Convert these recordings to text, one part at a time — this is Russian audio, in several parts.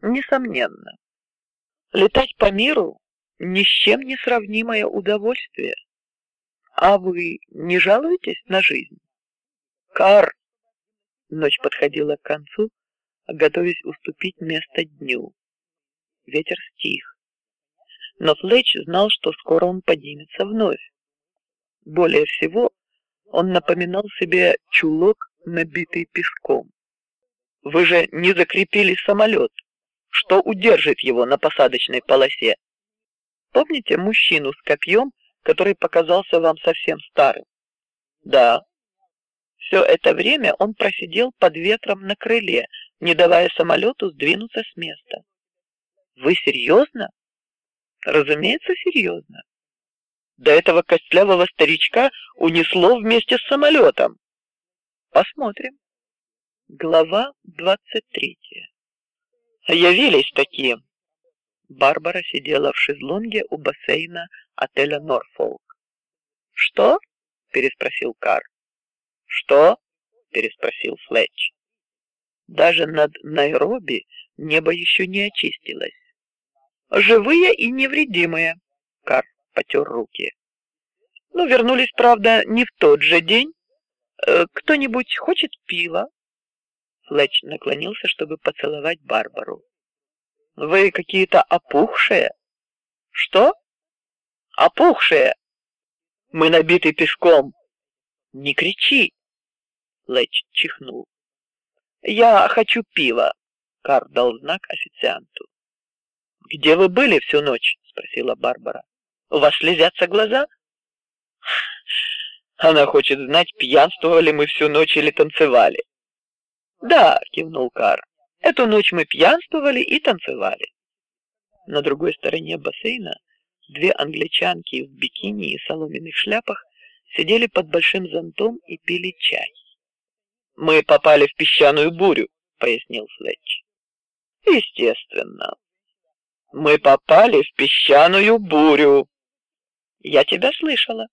Несомненно. Летать по миру ни с чем не сравнимое удовольствие. А вы не жалуетесь на жизнь? Кар. Ночь подходила к концу, готовясь уступить место дню. Ветер стих, но Флетч знал, что скоро он поднимется вновь. Более всего, он напоминал себе чулок, набитый песком. Вы же не закрепили самолет. Что удержит его на посадочной полосе? Помните мужчину с копьем, который показался вам совсем старым? Да. Все это время он просидел под ветром на крыле, не давая самолету сдвинуться с места. Вы серьезно? Разумеется, серьезно. До этого костлявого старичка унесло вместе с самолетом. Посмотрим. Глава двадцать третья. Явились такие. Барбара сидела в шезлонге у бассейна отеля Норфолк. Что? переспросил Кар. Что? переспросил Флетч. Даже над Найроби небо еще не очистилось. Живые и невредимые. Кар потер руки. Ну, вернулись, правда, не в тот же день. Э, кто-нибудь хочет пива? Флетч наклонился, чтобы поцеловать Барбару. Вы какие-то опухшие. Что? Опухшие. Мы набиты песком. Не кричи. Флетч чихнул. Я хочу пива. Кар дал знак официанту. Где вы были всю ночь? спросила Барбара. У вас слезятся глаза? Она хочет знать, пьянствовали мы всю ночь или танцевали. Да, кивнул Кар. Эту ночь мы пьянствовали и танцевали. На другой стороне бассейна две англичанки в бикини и соломенных шляпах сидели под большим зонтом и пили чай. Мы попали в песчаную бурю, пояснил Флетч. Естественно, мы попали в песчаную бурю. Я тебя слышала.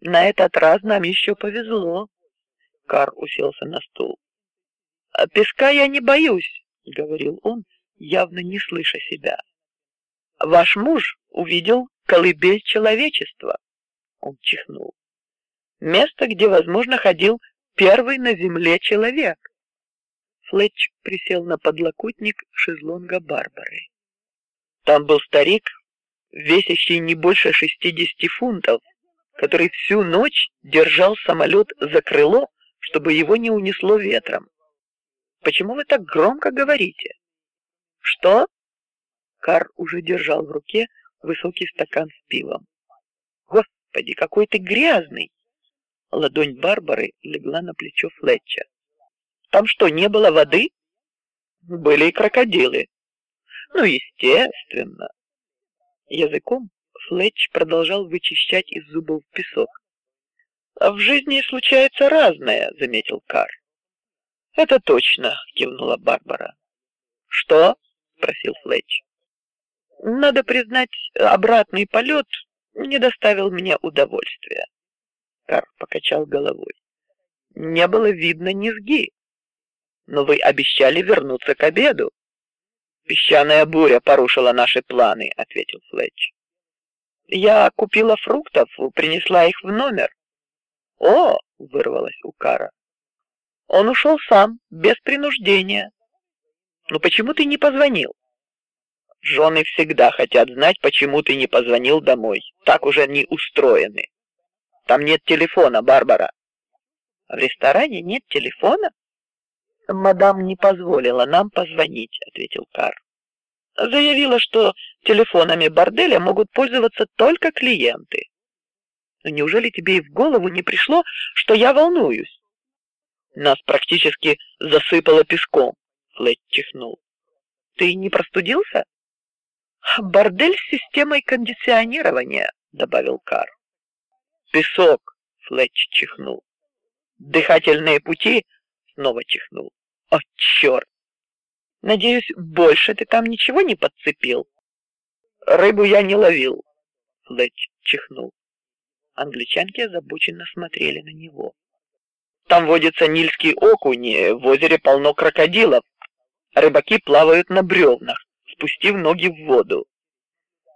На этот раз нам еще повезло. Кар уселся на стул. А песка я не боюсь, говорил он, явно не слыша себя. Ваш муж увидел колыбель человечества. Он чихнул. Место, где, возможно, ходил первый на земле человек. Флетч присел на подлокотник шезлонга Барбары. Там был старик, весящий не больше шестидесяти фунтов, который всю ночь держал самолет за крыло, чтобы его не унесло ветром. Почему вы так громко говорите? Что? Кар уже держал в руке высокий стакан с пивом. Господи, какой ты грязный! Ладонь Барбары легла на плечо Флетча. Там что, не было воды? Были и крокодилы. Ну, естественно. Языком Флетч продолжал вычищать из зубов песок. А в жизни случается разное, заметил Кар. Это точно, кивнула Барбара. Что? спросил Флетч. Надо признать, обратный полет не доставил мне удовольствия. Кар покачал головой. Не было видно низги. Но вы обещали вернуться к обеду. Песчаная буря порушила наши планы, ответил Флетч. Я купила фруктов, принесла их в номер. О, вырвалось у Кара. Он ушел сам, без принуждения. Ну почему ты не позвонил? Жены всегда хотят знать, почему ты не позвонил домой. Так уже не устроены. Там нет телефона, Барбара. В ресторане нет телефона? Мадам не позволила нам позвонить, ответил Кар. Заявила, что телефонами борделя могут пользоваться только клиенты. Но неужели тебе и в голову не пришло, что я волнуюсь? Нас практически засыпало песком. Флетч чихнул. Ты не простудился? Бордель с системой кондиционирования, добавил Кар. Песок. Флетч чихнул. Дыхательные пути снова чихнул. О, черт! Надеюсь, больше ты там ничего не подцепил? Рыбу я не ловил. Флетч чихнул. Англичанки озабоченно смотрели на него. Там водится нильский окунь, в озере полно крокодилов. Рыбаки плавают на бревнах, спустив ноги в воду.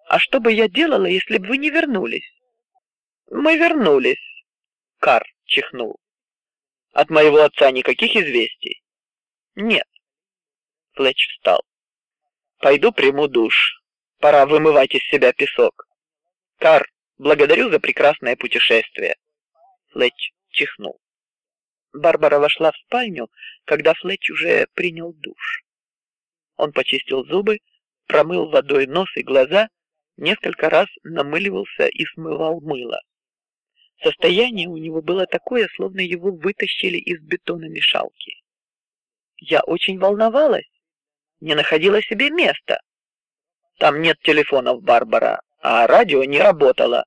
А что бы я делала, если бы вы не вернулись? Мы вернулись. Кар чихнул. От моего отца никаких известий. Нет. Флетч встал. Пойду приму душ. Пора вымывать из себя песок. Кар, благодарю за прекрасное путешествие. Флетч чихнул. Барбара вошла в спальню, когда Флетч уже принял душ. Он почистил зубы, промыл водой нос и глаза, несколько раз намыливался и смывал мыло. Состояние у него было такое, словно его вытащили из бетономешалки. Я очень волновалась, не находила себе места. Там нет телефонов, Барбара, а радио не работало.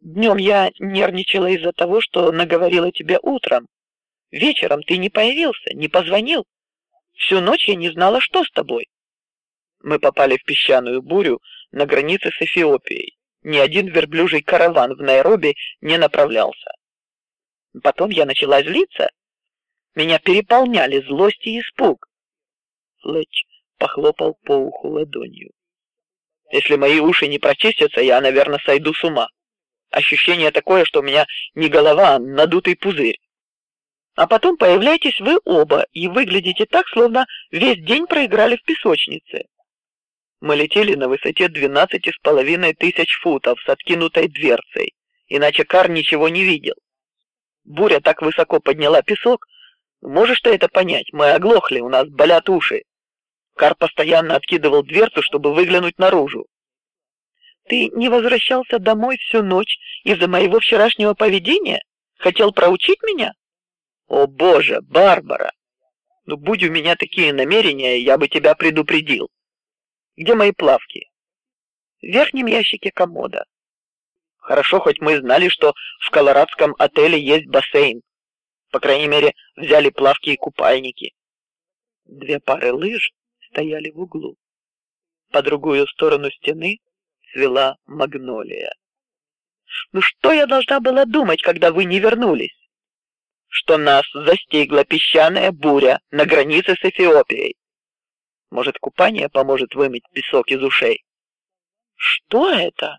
Днем я нервничала из-за того, что наговорила тебе утром. Вечером ты не появился, не позвонил. Всю ночь я не знала, что с тобой. Мы попали в песчаную бурю на границе с Эфиопией. Ни один верблюжий караван в Найроби не направлялся. Потом я начала злиться. Меня переполняли злость и испуг. Флетч похлопал по уху ладонью. Если мои уши не прочистятся, я, наверное, сойду с ума. Ощущение такое, что у меня не голова, а надутый пузырь. А потом появляетесь вы оба и выглядите так, словно весь день проиграли в песочнице. Мы летели на высоте двенадцати с половиной тысяч футов с откинутой дверцей, иначе Кар ничего не видел. Буря так высоко подняла песок. Можешь ты это понять? Мы оглохли, у нас болят уши. Кар постоянно откидывал дверцу, чтобы выглянуть наружу. Ты не возвращался домой всю ночь из-за моего вчерашнего поведения? Хотел проучить меня? О Боже, Барбара! Ну будь у меня такие намерения, я бы тебя предупредил. Где мои плавки? В верхнем ящике комода. Хорошо, хоть мы знали, что в колорадском отеле есть бассейн. По крайней мере, взяли плавки и купальники. Две пары лыж стояли в углу. По другую сторону стены цвела магнолия. Ну что я должна была думать, когда вы не вернулись? Что нас застигла песчаная буря на границе с Эфиопией. Может, купание поможет вымыть песок из ушей? Что это?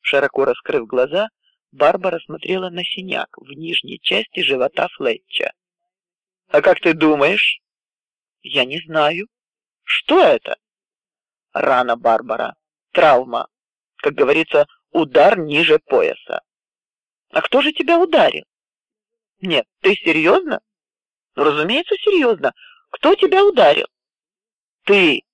Широко раскрыв глаза, Барбара смотрела на синяк в нижней части живота Флетча. А как ты думаешь? Я не знаю. Что это? Рана Барбара травма, как говорится, удар ниже пояса. А кто же тебя ударил? Нет, ты серьезно? Ну, разумеется, серьезно. Кто тебя ударил? Ты.